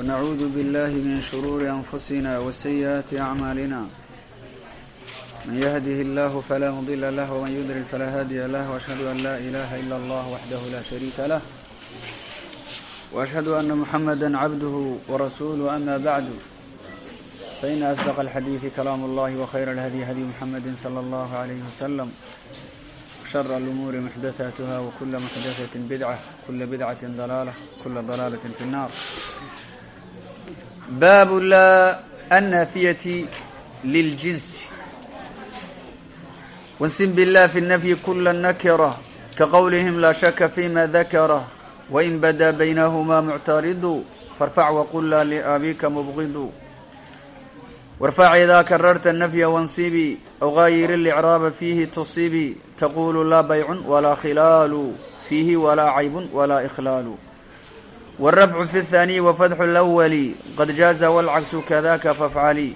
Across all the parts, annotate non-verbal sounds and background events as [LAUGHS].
ونعوذ بالله من شرور أنفسنا وسيئات أعمالنا من يهده الله فلا مضل له ومن يضلل فلا هادي له وأشهد أن لا إله إلا الله وحده لا شريك له وأشهد أن محمدا عبده ورسوله أما بعد فإن أصدق الحديث كلام الله وخير الهدي هدي محمد صلى الله عليه وسلم شر الأمور محدثاتها وكل محدثة بدعة كل بدعة ضلالة كل ضلالة في النار باب لا النافية للجنس وانسم بالله في النفي كل النكرة كقولهم لا شك فيما ذكره وإن بدا بينهما معترض فارفع وقل لا لأبيك مبغض وارفع إذا كررت النفي وانصبي أو غاير الإعراب فيه تصيبي تقول لا بيع ولا خلال فيه ولا عيب ولا إخلال والرفع في الثاني وفتح الأول قد جاز والعكس كذاك فافعلي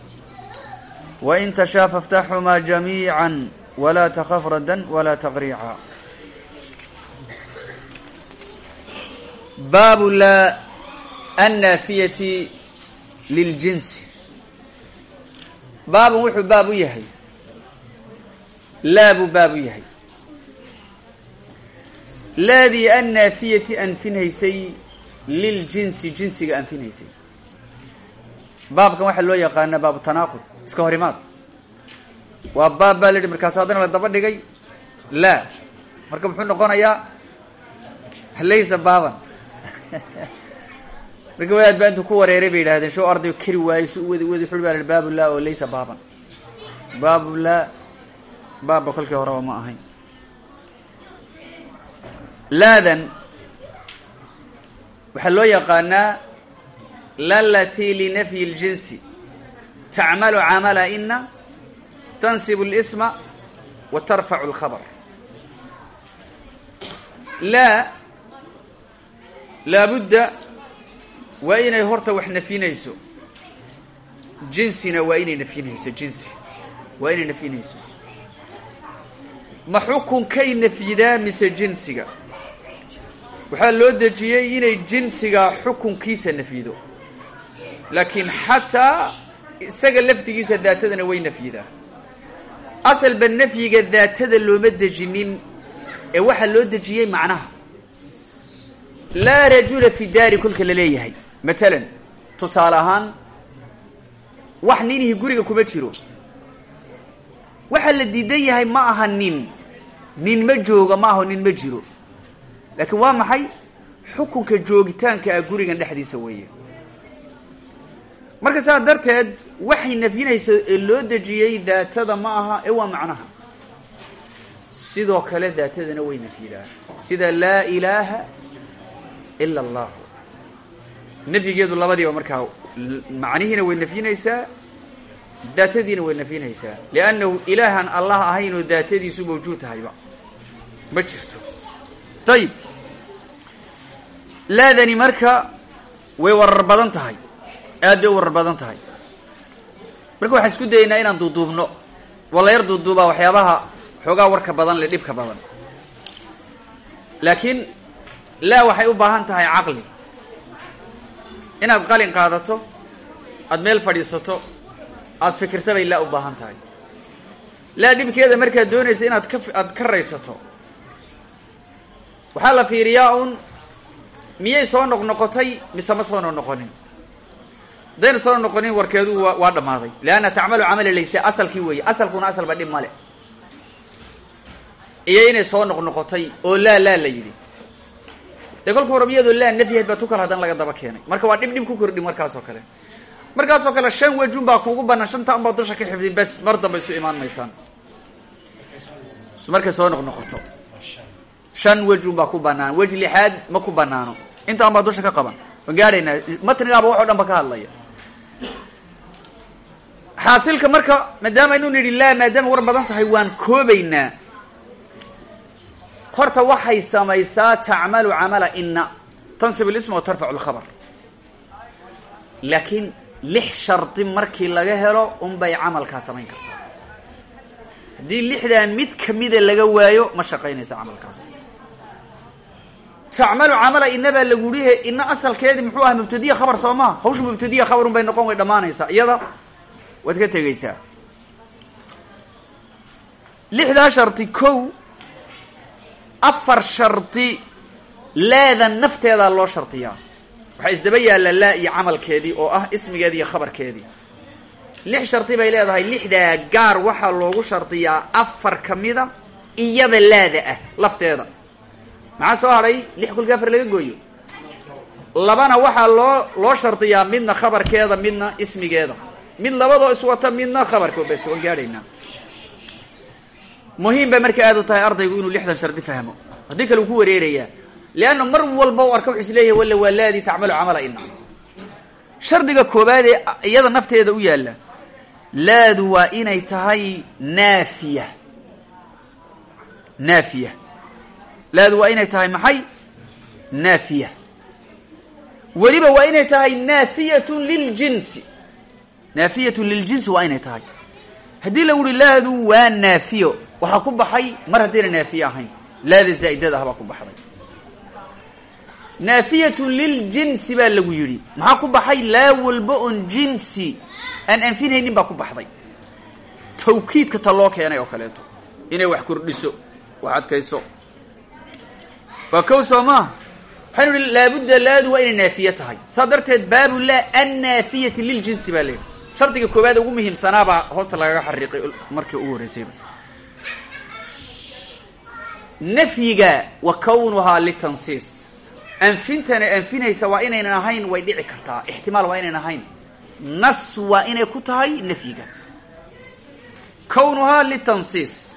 وإن تشاء فافتحهما جميعا ولا تخف ردا ولا تقريعا باب لا النافية للجنس baabun wuxuu baab u yahay laa buu baab u yahay laadii annaafiyati anfinhaysay liljinsi jinsiga anfinhaysay baabkan waxaa loo yaqaanaa baabu tanaaqud. Iska hor imaad. Waa baab baa la yihi markaas haddana la daba dhigay? Laa marka muxuu noqonayaa? Laysa baaban. [LAUGHS] Marka wadaad baa intuu ku wareeray bay yidhahdeen show ardayo keri waayo su wadi wadi xuli baa baabu laa oo laysa baaban. Baabu laa baabba kolkii horeba ma ahayn. Laadan waxaa loo yaqaanaa lalati linafyi اljinsi tacmalu camala ina tansib اlisma wa tarfacu اlkhabr laa laabudda waa inay horta wax nafinayso jinsina waa inay nafinayso jinsi waa inay nafinayso ma xukunkay nafyidaa mise jinsiga Waxaa loo dejiyey inay jinsiga xukunkiisa nafyido laakiin xataa isaga laftigiisa daatadana way nafyidaa asalba nafyiga daatada looma dejinin ee waxaa loo dejiyey macnaha. Laa rajula fi daari kolka la leeyahay. Matalan tusaale ahaan wax ninihii guriga kuma jiro. Waxaa la diidan yahay ma aha nin. Nin ma jooga ma aho nin ma jiro laakiin waa maxay? Xukunka joogitaanka ah gurigan dhexdiisa weeye. Marka saa darteed waxay nafyinayso ee loo dejiyey daatada ma aha ee waa macnaha. Sidoo kale daatadana way nafyidaa sida laa ilaaha ila allahu nafyigeedu labadiiba markaa macnihiina way nafyinaysaa daatadiina way nafyinaysaa. Liannahu ilaahan allah ahayn oo daatadiisu mawjuud tahayba. Ma jirto ayib laadani marka way warar badan tahay. Aad bay u warar badan tahay. Marka waxaan isku dayaynaa inaan duuduubno. Wala yar duuduubaa waxyaabaha xoogaa warka badan le dhibka badan. Laakiin laa waxay u baahan tahay caqli. Inaad qalin qaadato aada meel fadhiisato aada fikirta bay laa u baahan tahay. Laa dhibkeeda markaad doonaysa inaad ka aada ka raysato waxaa la fiiriyaa un miyay soo noqnoqotay mise ma soo noqnoqonin? Hadayna soo noqonin warkeedu wa waa dhammaaday. Leanna tacmalu camala layse asalkii weeye. Asalkuna asalba dhib male iyo inay soo noqnoqotay oo laa laa la yidhi. Dee kolka horab iyadoo laa nafyahayd baa tu kale haddana laga daba keenay. Marka waa dhib dhib ku kordhi markaas oo kale. Markaas oo kale shan wejun baa kuugu banaan shanta unbaa dusha ka xifdin bes mar damba isu imaan maysaan. Markay soo noqnoqoto shan wejun baa ku banaan wej lixaad ma ku banaano. Intaan baa dusha ka qaban. Gaadhaynaa matnigaaba waxo dhan ba ka hadlaya. Xaasilka marka maadaama aynu nidhi laa maadaama war badan tahay waan koobaynaa. Horta waxay samaysaa tacmalu camala ina tansib اlisma wa tarfacu اlkhabr laakiin lix shardi markii laga helo unbay camalkaa samayn kartaa. Haddii lixdaa mid kamida laga waayo ma shaqaynaysa camalkaas tacmalu camala ina baa lagu yihi ina asalkeedii muxuu ahaa mubtadiya khabar soo maa mubtadiya khabar un bay noqon way dhammaanaysaa iyada waad ka tegeysaa lixdaa shardi kow afar shardi laada nafteedaa loo shardiyaa waxaa isdaba yaalla laa iyo camalkeedii oo ah ismigeedii iyo khabarkeedii lix shardi bay leedahay lixdaa gaar waxaa loogu shardiyaa afar kamida iyada laada ah lafteeda maxaa soo hadhay lix kulka afar laga gooyo. Labana waxaa loo loo shardiyaa midna khabarkeeda midna ismigeeda. Mid labadoo iswata midna khabarka bes waan gaadhaynaa muhiim bay marka aad u tahay ardaygu inuu lixdan shardi fahmo. Haddii kale uu ku wareerayaa. Leanna mar walba u arka wuxu is leeyahay walla waa laadii tacmalu camala ina shardiga koobaad ee iyada nafteeda u yaalla laadu waa inay tahay naafiya. Naafiya laadu waa inay tahay maxay? Naafiya. Weliba waa inay tahay naafiyatun liljinsi naafiyatun liljinsi waa inay tahay. Haddii lagu uhi laadu waa naafiyo waxaa ku baxay mar haddayna naafiye ahayn. Laada zaa'idada ah ku baxday. Naafiyatun liljinsi baa lagu yidhi. Maxaa ku baxay? Laa walba on jinsi. Aan anfinhaynin baa ku baxday. Tawkiidka ta loo keenay oo kaleeto. Inay wax kordhiso wax adkayso waa kow soo maa waxaynu ihi laabudda laadu waa inay naafiye tahay. Saa darteed baabu laa annaafiyati liljinsi baa leehi shardiga koowaad ugu muhiimsanaabaa hoosta lagaga xariiqay markii ugu horreysayba nafyiga wa kawnuhaa litansiis. Anfintana anfinaysa waa inaynan ahayn way dhici kartaa. Ixtimaal waa inaynan ahayn. Nas waa inay ku tahay nafyiga. Kawnuhaa litansiis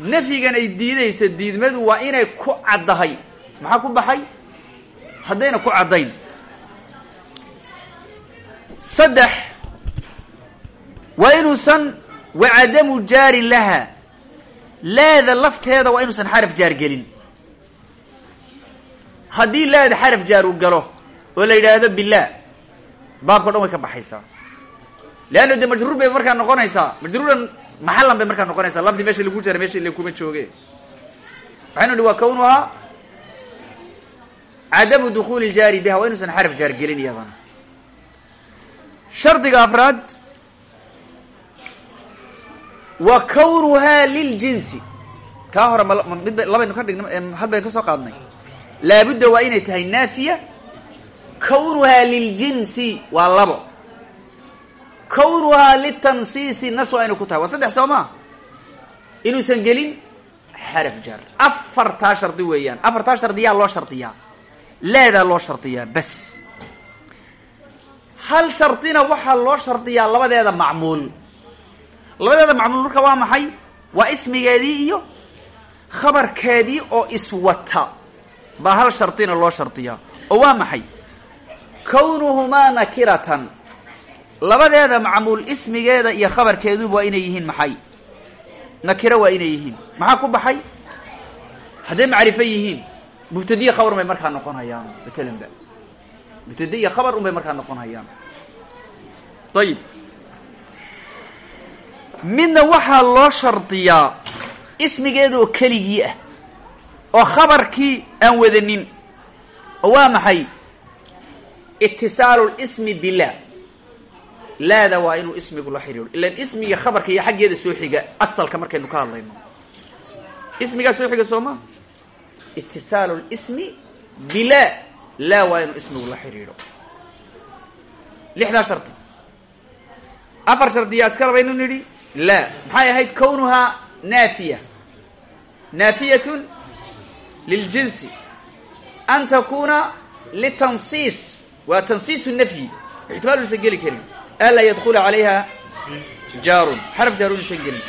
nafyigan ay diidaysa diidmadu waa inay ku caddahay. Maxaa ku baxay? Haddayna ku caddayn. Saddex waa inuusan wacadamu jaari laha. Laada lafteeda waa inuusan xaraf jaar gelin. Haddii laada xaraf jaar uu galo oo la yidhaahdo billah baabka o dhan way ka baxaysaa. Leanna de majruur bay markaa noqonaysaa. Majruuran maxalan bay markaa noqonaysaa. Lafdi meesha lagu jara meesha ile kuma jooge. Waxaynu idhi waa kawnuhaa cadamu dukuuli ljaari biha waa inuusan xaraf jaar gelin iyadana. Shardiga afraad wa kawnuhaa liljinsi kaa hore ma mid labaynu ka dhigna hal baynu ka soo qaadnay. Laabudda waa inay tahay naafiya. Kawnuhaa liljinsi waa labo kawnuhaa litansiisi nas waa inay ku tahay. Waa saddex soo maa inuusan gelin? Xaraf jaar afartaa shardi weeyaan. Afartaa shardiyaa loo shardiyaa. Laadaa loo shardiyaa. Bas. Hal shardina waxaa loo shardiyaa labadeeda macmuul. Labadeeda macmuul marka waa maxay? Waa ismigeedii iyo khabarkeedii oo iswata. Baa hal shardina loo shardiyaa. Oo waa maxay? Kawnuhumaa nakiratan labadeeda macmuul ismigeeda iyo khabarkeeduba waa inay yihiin maxay? nakiro waa inay yihiin. Maxaa ku baxay? Hadday macrifo yihiin. Mubtadiya khabar un bay markaa noqonayaan matalan ba. Mubtadi iyo khabar un bay markaa noqonayaan. Ayib midna waxaa loo shardiyaa ismigeeda oo keligii ah oo khabarkii aan wadanin oo waa maxay? Itisaalu lismi billah laada waa inuu ismigu la xidhiidho ilan ismiga khabarka iyo xaggeeda soo xiga asalka markaynu ka hadlayno. Ismigaa soo xiga soo ma? Itisaalu lismi bila laa waa inuu ismigu la xidhiidho lixdaa shardi afar shardiyaa iskala baynu nidhi? Laa. Maxay ahayd kawnuhaa naafiya? Naafiyatun liljinsi an takuna litansiis. Waa tansiisu nafyi. Ixtimaal usan geli karin anlaa yadkula calayha jaarun xaraf jaarun usan gelin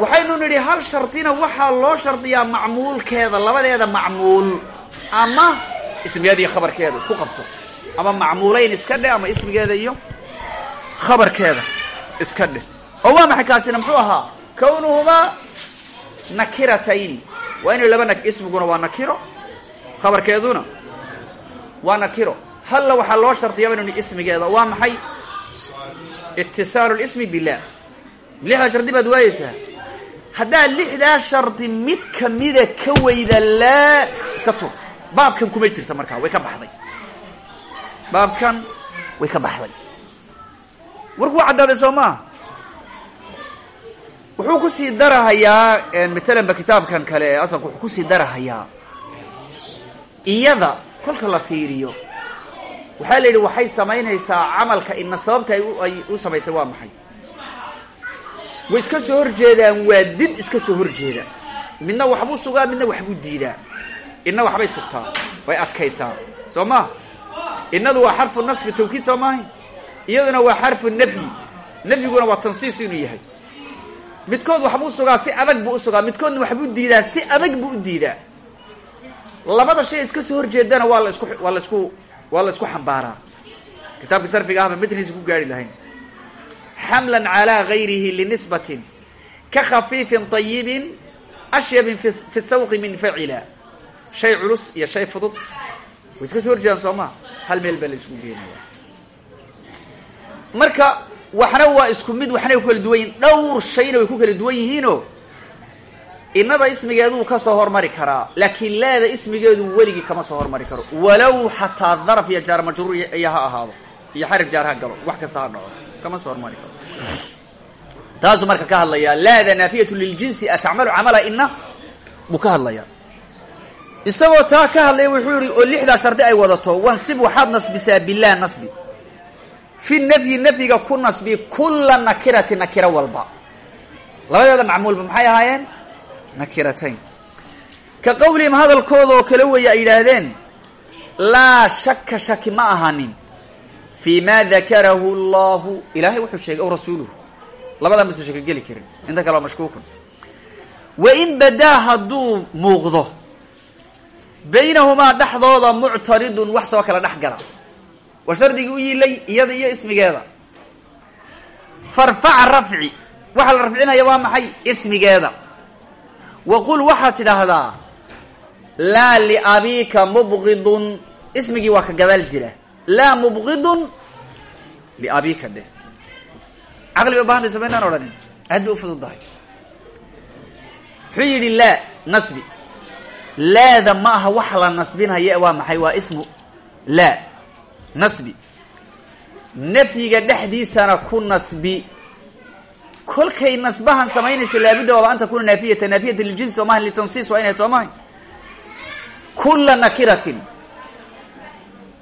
waxaynu nidhi hal shardina waxaa loo shardiyaa macmuulkeeda labadeeda macmuul ama ismigeeda iyo khabarkeeda isku qabso ama macmuulayn iska dheh ama ismigeeda iyo khabarkeeda iska dheh oo waa maxay kaasina muxuu ahaa kawnuhumaa nakiratayn waa inay laba ismiguna waa nakiro khabarkeeduna waa nakiro halla waxaa loo shardiyaba inu ismigeeda waa maxay? Itisaalu lismi billah. Lixdaa shardi baad waayeysaa haddaad lixdaa shardi mid kamida ka weyda laa iska tur baabkan kumay jirta markaa way ka baxday. Baabkan way ka baxday. Warku waa caddaaday soo maa wuxuu ku sii darahayaa matalanba kitaabkan kale ee asalku wuxuu ku sii darahayaa. Iyada kolka la fiiriyo waxaa la yidhi waxay samaynaysaa camalka ina sababta ay u samaysay waa maxay? Way iska soo horjeedaan waa did iska soo horjeeda midna waxbuu sugaa midna waxbuu diidaa. Inna waxbay sugtaa way adkaysaa. Soo ma? Innadu waa xarfu nasbi tawkiid soo maahay iyaduna waa xarfu nafyi nafyiguna waa tansiis inuu yahay. Midkood waxbuu sugaa si adag buu usugaa midkoodna waxbuu diidaa si adag buu u diidaa. Labada shay iska soo horjeedana waa la isku waa la isku waa la isku xambaaraa. Kitaabka sarfiga ahba matniisa ku gaari lahayn. Xamlan calaa gayrihi linisbatin ka khafiifin طayibin ashyabin fi sawqi min facila shay culus iyo shay fudud. Way iska soo horjeedaan soo maa hal meel baa la isku geenaya. Marka waxna waa isku mid waxna ku kala duwan yihiin dhowr shayna way ku kala duwan yihiinoo inaba ismigeeduu ka soo hormari karaa laakiin laada ismigeedu weligii kama soo hormari karo. Walow xataa daraf iyo jaar majruur iyo ha ahaado iyo xarif jaar ha galo wax kasta ha dhaco kama soo hormari karo. Taasuu marka ka hadlayaa laada naafiyatu liljinsi atacmalu camala ina buu ka hadlayaa. Isagoo taa ka hadlaya wuxuu yihi oo lixdaa shardi ay wadato wansib waxaad nasbisaa bilah nasbi. Fi nafyi nafyiga ku nasbi kula nakirati nakiro walba. Labadeeda macmuulba maxay ahaayeen nakiratayn ka qawlihim hadalkooda oo kale weeye ay yidhaahdeen laa shaka shaki ma ahanin fi ma dakarahu allahu. Ilaahay wuxuu sheegay o rasuuluhu. Labadaa mase shaka geli karin inta kale waa mashkuukun. Wain badaa hadduu muuqdo baynahumaa dhexdooda muctaridun wax soo kala dhex gala. Waa shardigii u yiilay iyada iyo ismigeeda. Farfac rafci waxaa la rafcinaya waa maxay? Ismigeeda wa qul waxaad tidhaahdaa laa liabiika mubqidun ismigii waa ka gadaal jira laa mubqidun liabiika dheh caqli bay ubahantay soo maynaan odhanin aad bay ufududahay wuxuu yidhi laa nasbi laada ma aha waxa la nasbinaya waa maxay waa ismu laa nasbi nafyiga dhexdiisana ku nasbi kolkay nasbahan samaynaysa laabudda waaba an takuna naafiyata naafiyata liljinsi soo maha litansiis waa inay soo mahay kula nakiratin.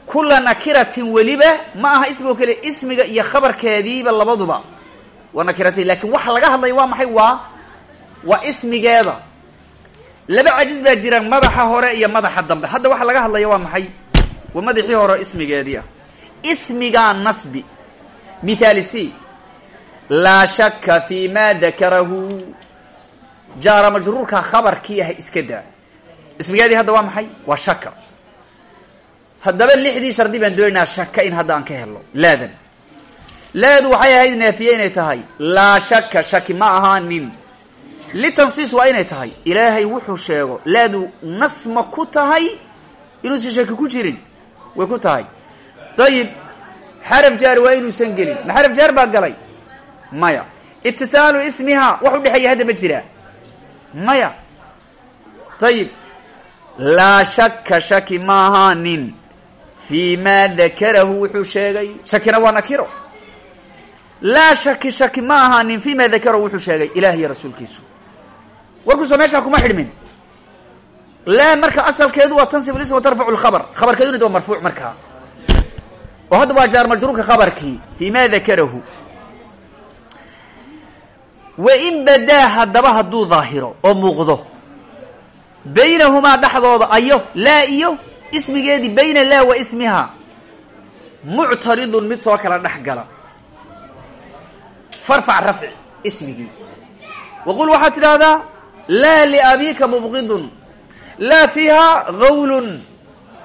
Kula nakiratin weliba ma aha ismigoo kale ismiga iyo khabarkeediiba labaduba waa nakiratin. Lakin waxa laga hadlaya waa maxay? Waa waa ismigeeda. Laba cajiz baa jira madaxa hore iyo madaxa dambe. Hadda waxa laga hadlaya waa maxay? Waa madaxii hore ismigeedii ah ismigaa nasbi. Mithaali laa shaka fi ma dakarahu. Jaara majruurka khabarkii ah iska daa. Ismigeedii hadda waa maxay? Waa shaka haddaba lixdii shardi baan doonaynaa shaka in hadda aan ka helo laadan. Laadu waxay ahayd naafiye inay tahay. Laa shaka shaki ma ahaanin litansiis waa inay tahay. Ilaahay wuxuu sheego laadu nas ma ku tahay? Inuusan shaki ku jirin? Way ku tahay. Dayib xaraf jaar waa inuusan gelin. Ma jaar baa galay maya. Itisaalu ismiha wax udhexeeya hadda ma jiraa maya. Ayib laa shaka shaki ma ahaanin fi ma dakarahu wuxuu sheegay. Shakina waa nakiro. Laa shaki shaki ma ahaanin fi ma dakarahu wuxuu sheegay. Ilaah iyo rasuulkiisu. Warkuusoo meeshaa kuma xidhmin. Laa marka asalkeedu waa tansib ism tarfacu lkhabar khabarkeeduna waa marfuuc markaa. Oo hadda waa jaar majruurka khabarkii. Fi ma dakarahu wain badaa haddaba hadduu daahiro oo muuqdo baynahumaa dhexdooda ayo laa iyo ismigeedii bayna laa wa ismiha muctaridun mid soo kala dhex gala. Farfac rafci ismigii. Waqul waxaad tidhaahdaa laa liabiika mubqidun laa fiiha gawlun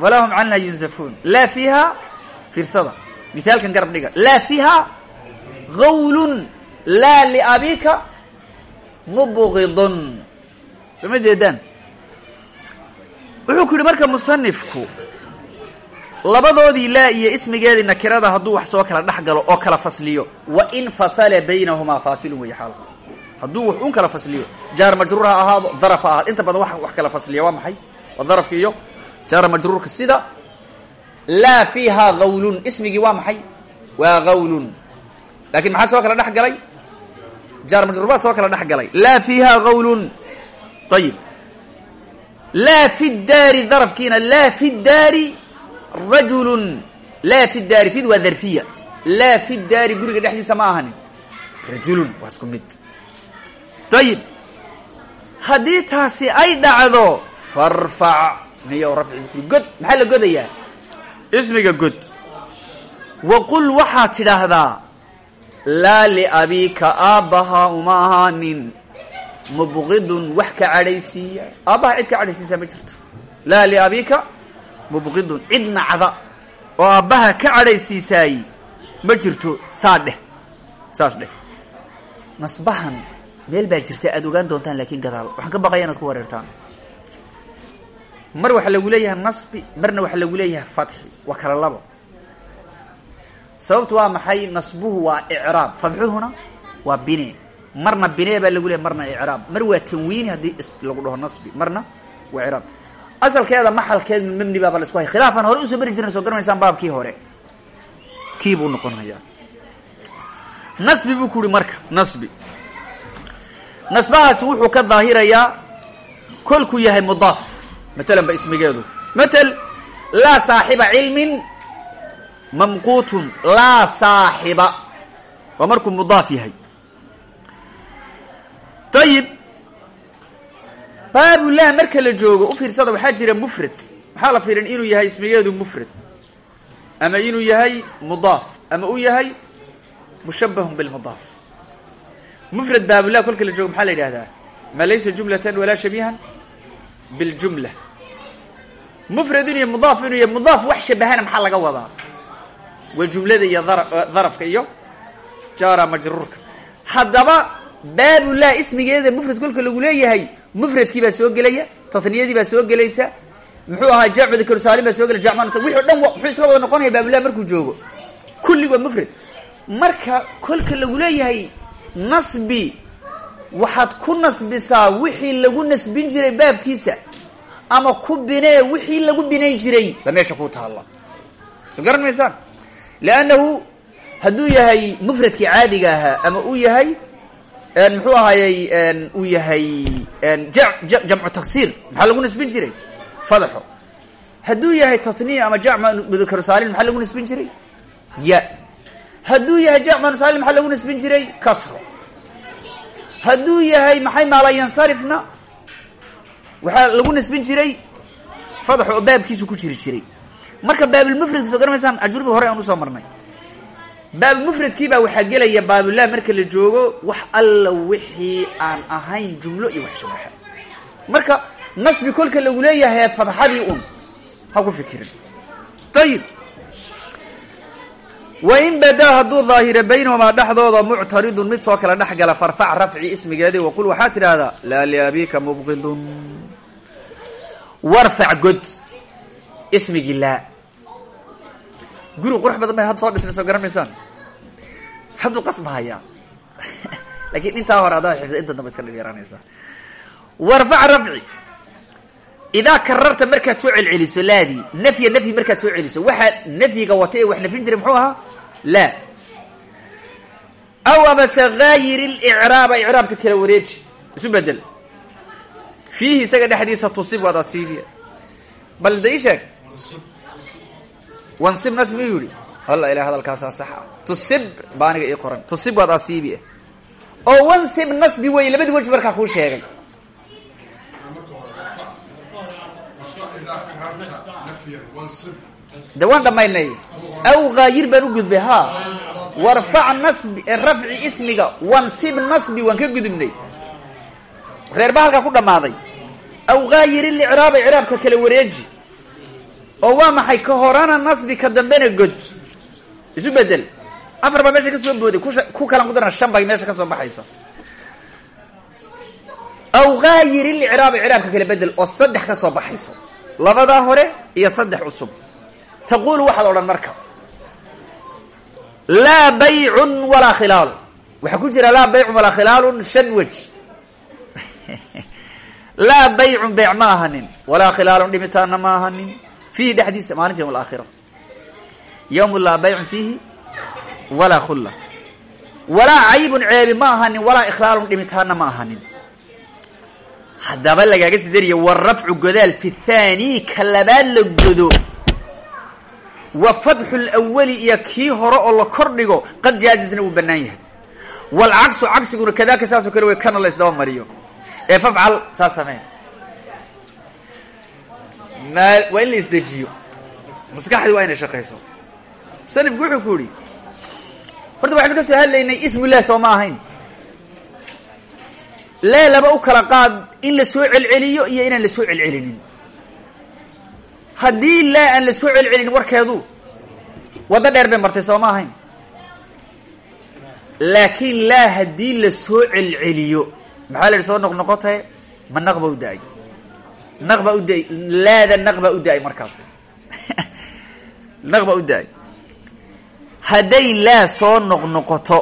walaa hum canha yunzafuun. Laa fiiha fiirsada. Mithaalkan garab dhiga. Laa fiiha gawlun laa liabika mubgidun soo ma jeedaan? Wuxuu ku yidhi marka musanifku labadoodii laa iyo ismigeedii nakirada hadduu wax soo kala dhex galo oo kala fasliyo wa in fasala baynahumaa faasilun weeye xaalku hadduu wax un kala fasliyo jaar majruur ha ahaado daraf ha inta badan wax wax kala fasliya waa maxay? Waa darafka iyo jaar majruurka sida laa fiiha gawlun ismigii waa maxay? Waa gawlun laakiin maxaa soo kala dhex galay jaar majruur baa soo kala dhex galay. Laa fiiha gawlun ayib laa fi daari darafkiina laa fi daari rajulun. Laa fi daari fid waa darfiya. Laa fi daari guriga dhexdiisa ma ahanin. Rajulun waa isku mid. Ayib haddii taasi ay dhacdo farfac. Miyo rafci god. Maxaa la godayaa? Ismiga god. Wa qul waxaad tidhaahdaa laa liabiika aabbaha uma ahaanin. Mubqidun wax ka cadhaysiiya. Aabbaha cid ka cadhaysiisaa ma jirto. Laa liabiika mubqidun cid nacda. Oo aabbaha ka cadhaysiisaay ma jirto saa dheh. Saas dheh. Nasbahan meel baa jirta aada ogaan doontaan laakiin gadaal. Waxaan ka baqaya inaad ku wareertaan. Mar waxaa lagu leeyahay nasbi marna waxaa lagu leeyahay fatxi. Waa kala labo sababtu waa maxay? Nasbuhu waa icraab. Fadxuhuna waa bine marna bine baa lagu leeyahy marna icraab. Mar waa tanwiini haddii lagu dhaho nasbi. Marna waa icraab. Asalkeeda maxalkeed mabni baaba la isku hay khilaafaan hore u soo beri jirna soo garanaysaan baabkii hore. Kii buu noqonayaa nasbi buu ku uhi marka nasbi. Nasbahaasi wuxuu ka daahirayaa kolkuu yahay mudaaf. Matalan ba ismigeedu. Matel laa saaxiba cilmin mamquutun laa saaxiba. Waa markuu mudaaf yahay. Ayib baabullah marka la joogo u fiirsada waxaa jira mufrad. Maxaa la fiirin inuu yahay ismigeedu mufrad? Ama inuu yahay mudaaf? Ama uu yahay mushabahun bilmudaaf mufrad baabullah kolka la joogo maxaa la yidhahdaa ma laysa jumlatan walaa shabiihan? Biljumla mufrad inuu yahay mudaaf inuu yahay mudaaf wax shabahana maxaa laga wadaa waa jumlada iyo darafka iyo jaara majruurka. Haddaba baabullah ismigeeda mufrad kolka lagu leeyahay mufradkii baa soo gelaya tasniyadii baa soo gelaysa muxuu ahaa jamcu dakarsaalim baa soo gelaya jamc wixi o dhan muxuu isla wada noqonaya baabullah markuu joogo. Kulli waa mufrad. Marka kolka lagu leeyahay nasbi waxaad ku nasbisaa wixii lagu nasbin jiray baabkiisa ama ku binee wixii lagu binayn jiray ba meesha ku taalla. Soo garan maysaan leannahu hadduu yahay mufradkii caadiga ahaa ama uu yahay muxuu ahaayey uu yahay jamcu taksiir maxaa lagu nasbin jiray? Fadaxo hadduu yahay tatniya ama jamc mudakar saalim maxaa lagu nasbin jiray? Ya. Hadduu yahay jamc saalim maxaa lagu nasbin jiray? Kasro hadduu yahay maxay maalayansarifna waxaa lagu nasbin jiray fadaxo oo baabkiisu ku jiri jiray marka baabulmufradki soo garamaysaan ajrubi hore aan u soo marnay. Baabulmufradkii baa waxaa gelaya baabullah marka la joogo wax alla wixii aan ahayn jumlo iyo wax shabaxa marka nasbi kolka lagu leeyahay fadxadii un ha ku fikirin. Ayib wain badaa hadduu daahira baynahumaa dhexdooda muctaridun mid soo kala dhex gala farfac rafci ismigeedi waqul waxaa tidhaahdaa laa liabika mubqidun warfac god ismigii laa guri qurux badan bay hadda soo dhisnay soo garan maysaan hadduu qasbahayaa [LAUGHS] laakiin intaa hore adaa xifda inta dambe iska dhibyaranaysa warfac rafci. Kararta markaad soo celceliso laadii nafya nafyi markaad soo celiso waxaa nafyiga wata ee wax nafyin jiray muxuu ahaa? Laa aw amase haayir licraaba icraabka kala wareeji. Isu bedel. Fiihi isaga dhexdiisa tusib waad asiibiya bal da ii sheeg wansib nas miyuu yihi alla ilah hadalkaasaa sax ah tusib ba aniga ii qoran. Tusib waad asiibi ah oo wansib nasbi wey labadii wej markaa kuu sheegay. De waan dhamaynay aw haayir baan u gudbay ha? Warfac nasbi rafci ismiga wansib nasbi waan ka gudubnay. Reer ba halkaa ku dhammaaday. Aw haayir licraaba icraabka kala wareeji oo waa maxay? Ka horana nasbi ka dambena god. Isu bedel. Afar baa meesha ka soo booday. Ku kalan ku darana shan bay meesha ka soo baxaysa aw gaayir licraab icraabka kala bedel oo saddex ka soo baxayso. Labadaa hore iyo saddex cusub taquulu waxaad odhan marka. Laa baycun walaa khilaalu waxaa ku jira laa baycun walaa khilaalun shan wej laa [LAUGHS] baycun beyc ma ahanin. Walaa khilaalun dhimitaanna ma ahanin fiihi dhexdiisa maalinta yawm alaakhira yawm laa baycun fiihi walaa khulla walaa caybun ceebi ma ahanin walaa ikhlaalun dhimitaanna ma ahanin haddaba lagaaga sidariya warafcu godaal fi thaani ka labaad la godo wa fatxu lwali iyo kii hore oo la kor dhigo qad jaazisna wuu banaan yahay waalcagsu cagsiguna kadaaka saasoo kale wey kana la isdaba mariyo ee fafcal saa samee waa in la isdejiyo. Maskaxdii waa inay shaqayso musanifku wuxuu ku yihi horta waxaynu ka soo hadlaynay ismullah soo ma ahayn. Lee laba u kala qaad in la soo celceliyo iyo inaan la soo celcelinin. Haddii laa aan la soo celcelinin warkeedu waddo dheer bay martay soo ahayn. Laakiin laa haddii la soo celceliyo maxaa la yidhi soo noqnoqotae ma naq ba naq baa u da'ay laada naq baa u da'ay markaas. Naq baa u da'ay hadday laa soo noqnoqoto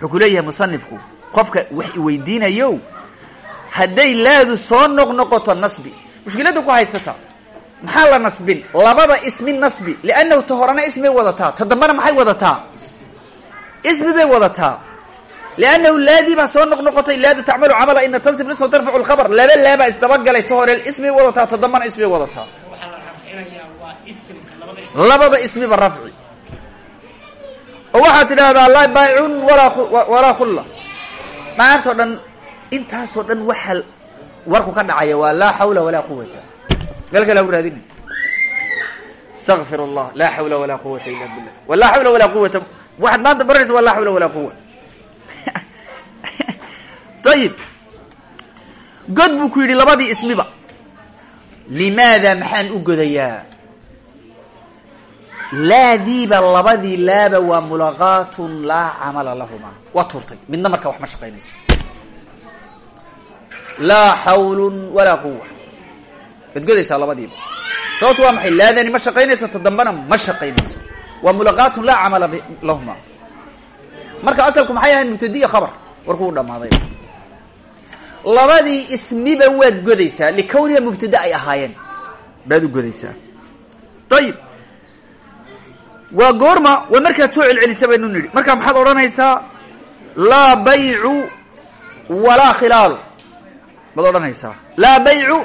wuxuu ku leeyahay musanifku qofka wax iweydiinayo hadday laadu soo noqnoqoto nasbi mushkiladda ku haysata maxaa la nasbin? Labada ismi nasbi liannahu ta horena ismibay wadataa ta maxay wadataa? Ismi bay wadataa liannahu laadii baa soo noqnoqotay laadu tacmalu camala ina tansib nisfa tarfacu lkhabar laba laabaa isdabagalay ta hore ismibay wadataa ta dambena ismibay wadataa labada ismiba rafci oo waxaad tidhaahdaa laa baaycun walaa khulla maantao dhan intaasoo dhan waxaa warku ka dhacaya waa laa xawla walaa quwata meel kale hagu raadina astaqfir allah laa xawla walaa quwata illa billah wa laa xawla walaa quwata waxaad maanta baranaysa waa laa xawla walaa quwa ayib god buu ku yidhi labadii ismiba. Limaada maxaan u godayaa? Laadiiba labadii laaba waa mulaqaatun laa camala lahumaa. Waa tuurtay. Midna markaa wax ma shaqaynayso. Laa xawlun walaa quwa waad godaysaa labadiiba. Sababtu waa maxay? Laadani ma shaqaynayso ta dambana ma shaqaynayso. Waa mulaqaatun laa camala lahumaa. Marka asalku maxay ahayn mubtadiya khabar? Warku u dhamaaday labadii ismiba waad godaysaa likawniha mubtada ay ahaayeen. Baad u godaysaa. Ayib waa goorma waa markaad soo celcelisa baynu nidhi. Markaa maxaad odhanaysaa laa baycu walaa khilaalu baad odhanaysaa laa baycu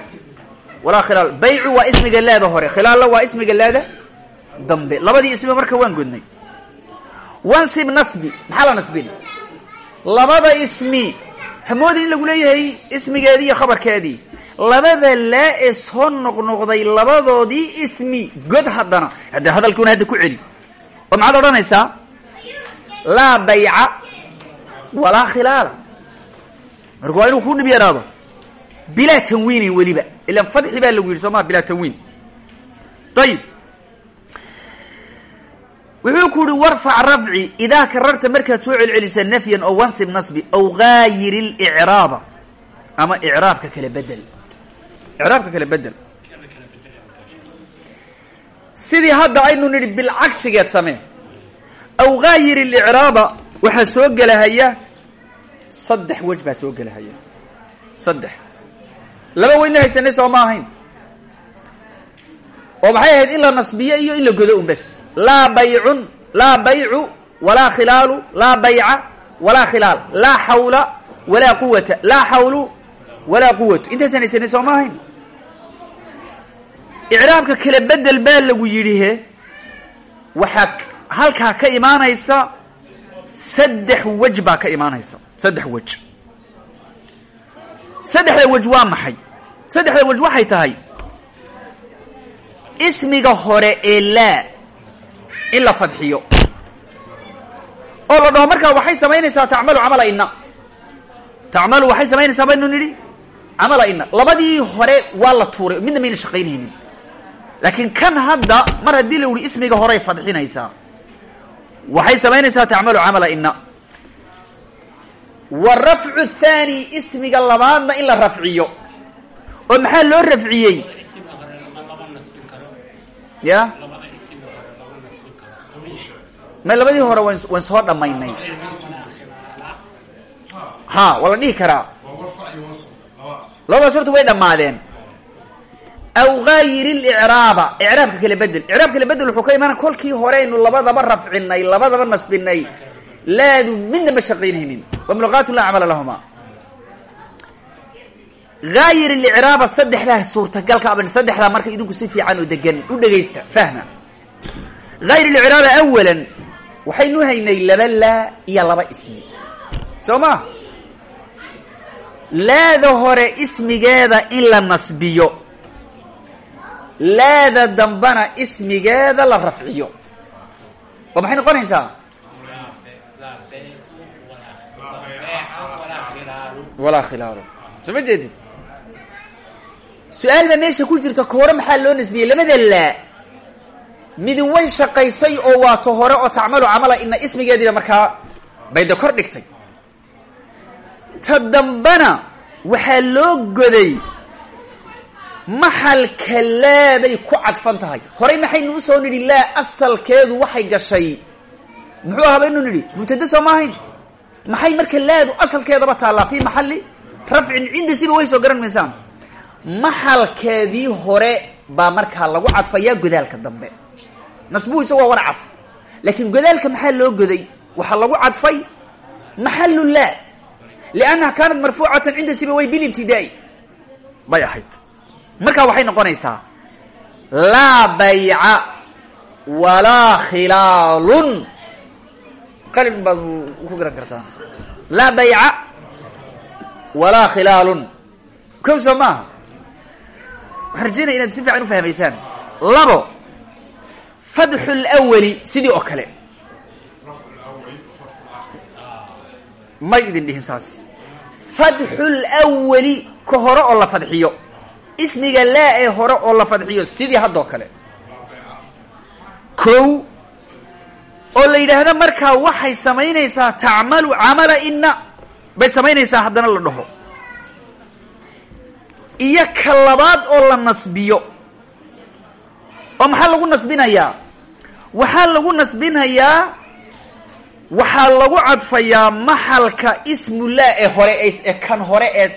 walaa khilaal. Baycu waa ismiga laada hore khilaalna waa ismiga laada dambe. Labadii ismiba marka waan godnay. Wansib nasbi maxaa la nasbin? Labada ismi hamoodin in lagu leeyahay ismigeedii iyo khabarkeedii. Labada laa ee soo noqnoqday labadoodii ismi god haddana. Hadde hadalkuuna hadda ku celi. Oo maxaad odhanaysaa? Laa bayca walaa khilaala. Marka waa inuu ku dhib yaraado. Bilaa tanwiinin weliba. Ilaan fadxi baa lagu yidhi soo maa bilaa tanwiin. Ayib wuxuu ku yihi warfac rafci idaa kararta markaad soo celcelisa nafyan oo wansib nasbi aw gaayir licraaba ama icraabka kala bedel. Icraabka kala bedel. Sidii hadda aynu nidhi bilcagsigeed samee aw gaayir licraaba waxaa soo gelahaya saddex wej baa soo gelahaya. Saddex. Laba weyna haysanay soo ma ahayn oo maxay ahayd in la nasbiyo iyo in la godo un bes. Laa baycun laa baycu walaa khilaalu laa bayca walaa khilaal. Laa xawla walaa quwata. Laa xawlu walaa quwatu intaasaan haysanay soo ma ahayn icraabka kala bedel baa lagu yidhi he waxaa halkaa ka imaanaysa saddex wej baa ka imaanaysa. Saddex wej saddexda wej waa maxay? Saddexda wej waxay tahay ismiga hore ee laa in la fadxiyo. Oo la dhaho markaa waxay samaynaysaa tacmalu camala ina tacmalu waxay samaynaysaa baynu nidhi camala ina labadii hore waa la tuuray midna mayna shaqaynaynin. Laakiin kan hadda mar haddii la yihi ismiga horay fadxinaysaa waxay samaynaysaa tacmalu camala ina wa rafcu thaani ismiga labaadna in la rafciyo. Oo maxaa loo rafciyey ya? Ma labadii hore waan soo dhamaynay ha waa la dhihi karaa labadaas horta way dhammaadeen. Aw gaayir licraaba icraabka kala bedel. Icraab kala bedel wuxuu ka imaana kolkii horeynu labadaba rafcinay labadaba nasbinay. Laadu midna ma shaqaynaynin wamluqaatu laa camala lahuma gaayir licraaba saddexdaa suurtagalka saddexdaa marka idinku si fiican oo degan u dhegaysta fahma gaayir licraaba awalan waxaynu haynay laba laa iyo laba ismi soo ma laada hore ismigeeda in la nasbiyo laada dambana ismigeeda la rafciyo oo maxay noqonaysaa walaa khilaalo soo ma jeedid su'aal baa meesha ku jirta ka hore maxaa loo nasbiyey labada laa midi way shaqaysay oo waa ta hore oo tacmalu camala ina ismigeediiba markaa bayda kor dhigtay. Ta dambana waxaa loo goday maxalka laabay ku cadfan tahay. Horey maxaynu u soo nidhi laa asalkeedu waxay gashay. Muxuu ahaa baynu nidhi mubtade soo ma ahayn. Maxay marka laadu asalkeedaba taallaa fi maxali rafcin cinda siba way soo garan maysaan maxalkeedii hore baa markaa lagu cadfayaa godaalka dambe. Nasbuhu isaga waa war cad laakiin godaalka maxaa loo goday? Waxaa lagu cadfay? Maxalu laa liannaha kaanat marfuucatan cinda siba way bilibtidaai bay ahayd. Markaa waxay noqonaysaa laa bayca walaa khilaalun. Qalin baad ku garan kartaa. Laa bayca walaa khilaalun. Kow soo maaha waxaan rajeynaya inaad si fiican ufahmaysaan labo fadxu lwali sidii oo kale. May idin dhihin saas. Fadxu lwali ka hore oo la fadxiyo. Ismiga laa ee hore oo la fadxiyo sidii haddoo kale. Kow oo la yidhaahdo markaa waxay samaynaysaa tacmalu camala ina bay samaynaysaa haddana la dhaho iyo ka labaad oo la nasbiyo. Oo maxaa lagu nasbinayaa? Waxaa lagu nasbinayaa waxaa lagu cadfayaa maxalka ismullah ee hore ee kan hore ee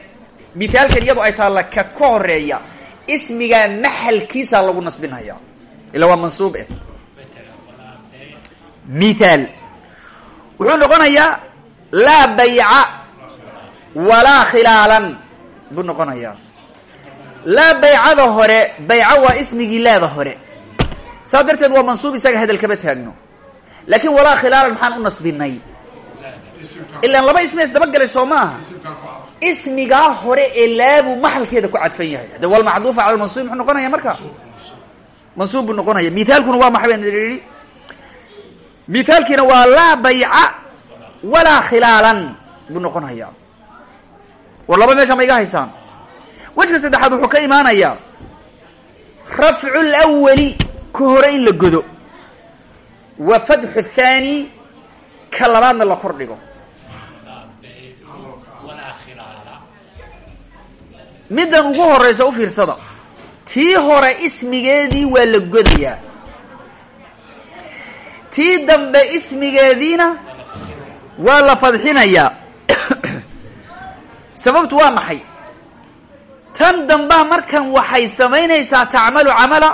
mithaalkan iyadu ay taalla ka ka horreeya ismigaa maxalkiisaa lagu nasbinhayaa ila waa mansuub eh. Mithaal. Wuxuu noqonayaa laa bayca walaa khilaalan buu noqonayaa laa baycada hore bayca waa ismigii laada hore. Saas darteed waa mansuub isaga hadal kama taagno. Laakiin walaa khilaalan maxaan u nasbinay. Ilaan laba ismi is dabagalay soo maaha ismigaa hore ee laabuu maxalkeeda ku cadfan yahay. Hade walmacduufa cala mansuub muxuu noqonaya marka? Mansuub buu noqonaya mithaalkuna waa maxay baan idhi mithaalkiina waa laa bayca walaa khilaalan buu noqonaya war laba meesha ma iga haysaan wejka saddexaad wuxuu ka imaanayaa rafcu lwali ka hore in la godo. Wa fadxu thaani ka labaadna la kor dhigo. Middan ugu horeysa u fiirsada tii hore ismigeedii waa la godayaa. Tii dambe ismigeediina waa la fadxinayaa. [COUGHS] Sababtu waa maxay tan dambaa markan waxay samaynaysaa tacmalu camala?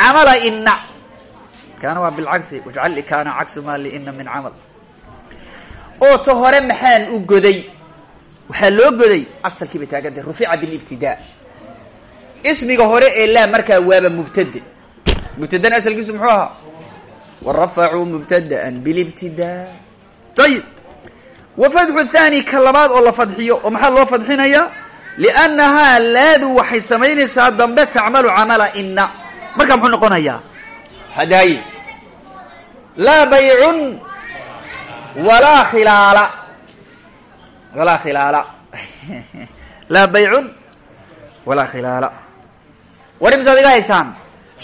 Camala ina kaana waa bilcagsi wajcal li kaana cagsu maa liina min camal. Oo ta hore maxaan u goday waxaa loo goday asalkii bay taagantahay rufica bilibtidaa ismiga hore ee laa markaa waaba mubtade mubtadana asalkiisu muxuu ahaa? Warafacuu mubtadaan bilibtidaa ayib wa fadxu thani ka labaad oo la fadxiyo oo maxaa loo fadxinayaa liannahaa laadu waxay samaynaysaa dambe tacmalu camala ina markaa muxuu noqonayaa hadaaye laa baycun walaa khilaala walaa khilaala laa baycun walaa khilaala war imsaad iga haysaan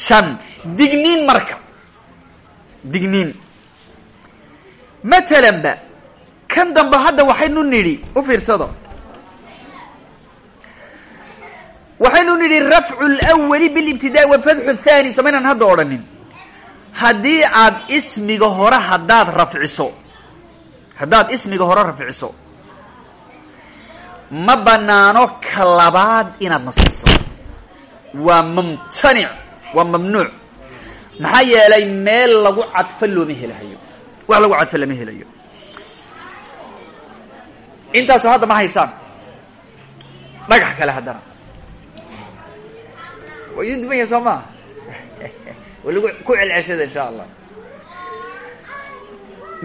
shan digniin marka digniin matalan ba kan dambe hadda waxaynu nidhi u fiirsado waxaynu nidhi rafcu lwali bilibtidaa wa thani somaynan hadda odhanin haddii aad ismiga hore haddaad rafciso haddaad ismiga hore rafciso ma banaano ka labaad inaad nasbiso waa mumtanic waa mamnuuc. Maxaa yeelay meel lagu cadfo looma helahayo wax lagu cadfo lama helayo. Intaasu hadda ma haysaan. Dhagax kale haddana waa idin duman yahay soo maa walagu ku celceshada insha allah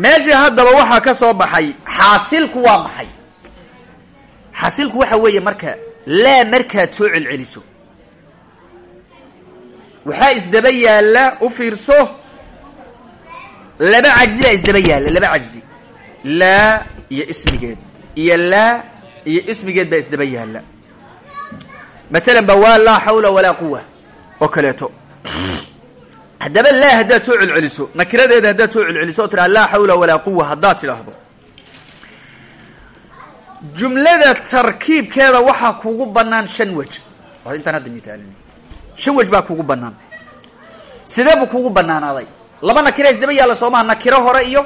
meeshii haddaba waxaa ka soo baxay xaasilku waa maxay xaasilku waxa weeye marka laa markaad soo celceliso waxaa isdaba yaalla u fiirso laba cajzi baa isdaba yaalla laba cajzi laa iyo ismigeed iyo laa iyo ismigeed baa isdaba yaalla matalan ba waa laa xawla walaa quwa oo kaleeto. Haddaba laa haddaad soo celceliso nakiradeeda haddaad soo celceliso oo tiraa laa xawla walaa quwa haddaad tidhaahdo. Jumlada tarkiibkeeda waxaa kugu banaan shan wej intaan hadda mitaalin shan wej baa kugu banaan sidee buu kugu banaanaaday laba nakira isdaba yaalla soo maha nakiro hore iyo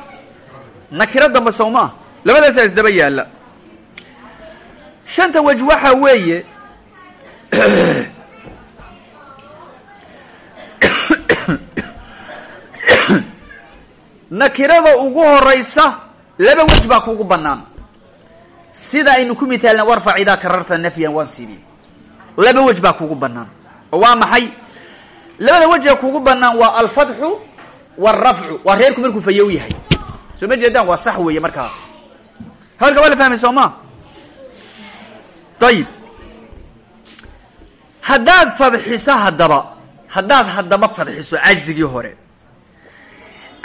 nakiro dambe soo maa labadaasaa isdaba yaalla. Shanta wej waxaa weeye [COUGHS] nakirada ugu horeysa laba wej baa kugu banaan sida aynu ku mithaalna warfac idaa kararta nafyan waan sibi laba wej baa kugu banaan oo waa maxay? Labada wejee kugu banaan waa alfatxu waalrafcu waa reerku markuu fayow yahay. Soo ma jeedaan? Waa sax weeye markaa. Hadalka waa la fahmay soo ayib haddaad fadxiso haddaba haddaad haddaba fadxiso cajzigii hore.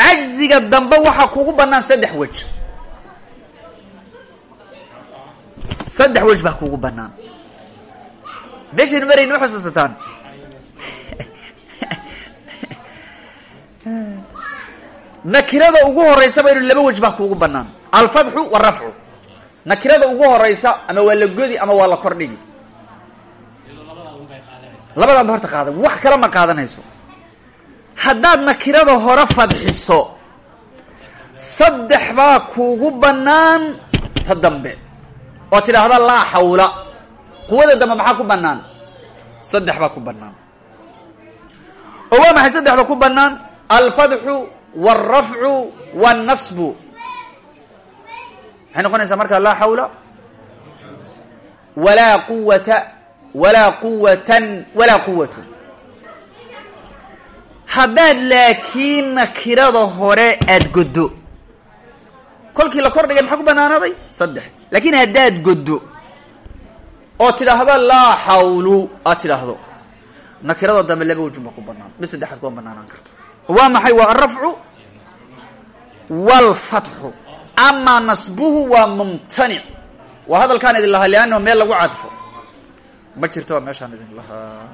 Cajziga dambe waxaa kugu banaan saddex wej. Saddex wej baa kugu banaan meeshaynu marayni ma xusuusataan. Nakirada ugu horeysa baynu laba wej baa kugu banaan alfatxu warafcu nakirada ugu horeysa ama waa la godi ama waa la kordhigi labadaanba horta qaadan wax kale ma qaadanayso. Haddaad nakirada hore fadxiso saddex baa kugu banaan ta dambe. Oo tidhaahda laa xawla quwada dambe maxaa ku banaan saddex baa ku banaan oo waa maxay saddexda ku banaan alfatxu wاlrafcu wاlnasbu maxay noqonaysaa markaa laa xawla walaa quwata walaa quwatan walaa quwatu haddaad laakiin nakirada hore aada goddo. Kolkii la kordhigay maxaa ku banaanaaday saddex. Laakiin haddaad goddo oo tidhaahdo laa xawlu aad tidhaahdo nakirada dambe laba wejun baa ku banaan mid saddexaad kuma banaanaan karto. Waa maxay? Waa alrafcu waalfatxu amaa nasbuhu waa mumtanic. Waa hadalkaan idin lahaa liannahu meel lagu cadfo ma jirto waa meeshaan idin lahaa.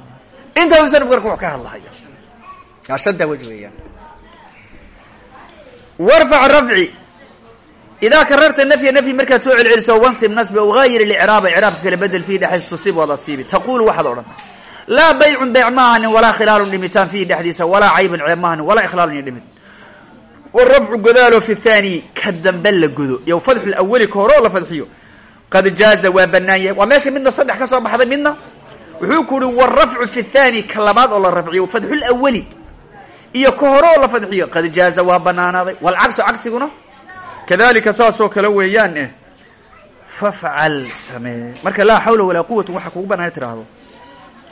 Intaa musanifku marka wuxuu ka hadlahaya aa shantaa wej weeyaan. Warfac rafci. Idaa kararta nafya nafyi markaad soo celceliso wansib nasbi aw hayir licraaba icraabka kale bedel fiihi dhexays tusib waad asiibi taqulu waxaad odhan laa baycun beyc ma ahanin walaa khilaalun dhimitaan fiihi dhexdiisa walaa caybun ceeb ma ahanin walaa ikhlaalun iyo dhimid. Warafcu godaalo fi thani ka dambe la godo. Iyo fadxu lawali ka hore oo la fadxiyo qad jaaza waa banaan yahay. Waa meesha midna saddex ka soo baxday midna? Wuxuu ku uhi warafcu fi thani ka oo la rafciyo fadxu lawali iyo ka hore oo la fadxiyo qad jaaza waa banaanaaday walcagsu cagsiguna? Kadalika saasoo kale weeyaan eh fafcal samee. Marka laa xawla walaa quwatu waxaa kugu banaan tiraahdo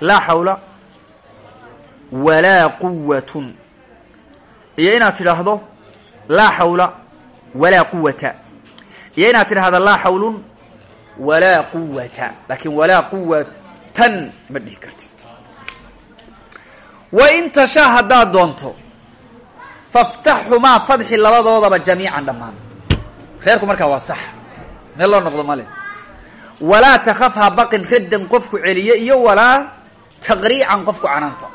laa xawla walaa quwatun iyo inaad tidhaahdo laa xawla walaa quwata iyo inaad tidhahdo laa xawlun walaa quwata laakin walaa quwatan ma dhihi kartid. Wa in tashaa haddaad doonto faftaxhumaa fadxi labadoodaba jamiican dhammaan. Reerku markaa waa sax. Meel loo noqdo male walaa takaf ha baqin raddan qofku celiye iyo walaa taqriican qofku canaanta.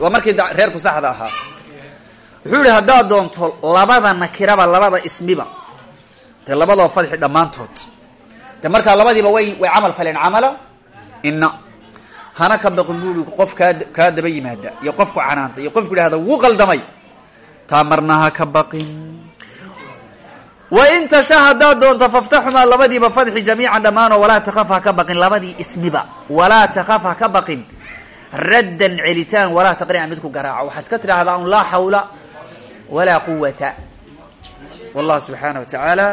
Waa markii reerku saxda ahaa. Wuxuu yihi haddaad doonto labada nakiraba labada ismiba dee labadoo fadxi dhammaantood de markaa labadiiba way way camal faleen. Camala ina hana ka baqin buui qof kaa kaa daba yimaada iyo qofku canaanta iyo qofku idhahda wuu qaldamay. Taa ka baqin. Wain tasha haddaad doonto faftaxumaa labadiiba fadxi jamiican dhammaanoo walaa takaf ka baqin. Labadii ismiba walaa takaf ka baqin. Raddan celitaan walaa taqriican midku garaaco. Waxaad iska tidhaahdaa un laa xawla walaa quwata wallahu subxaana wa tacaala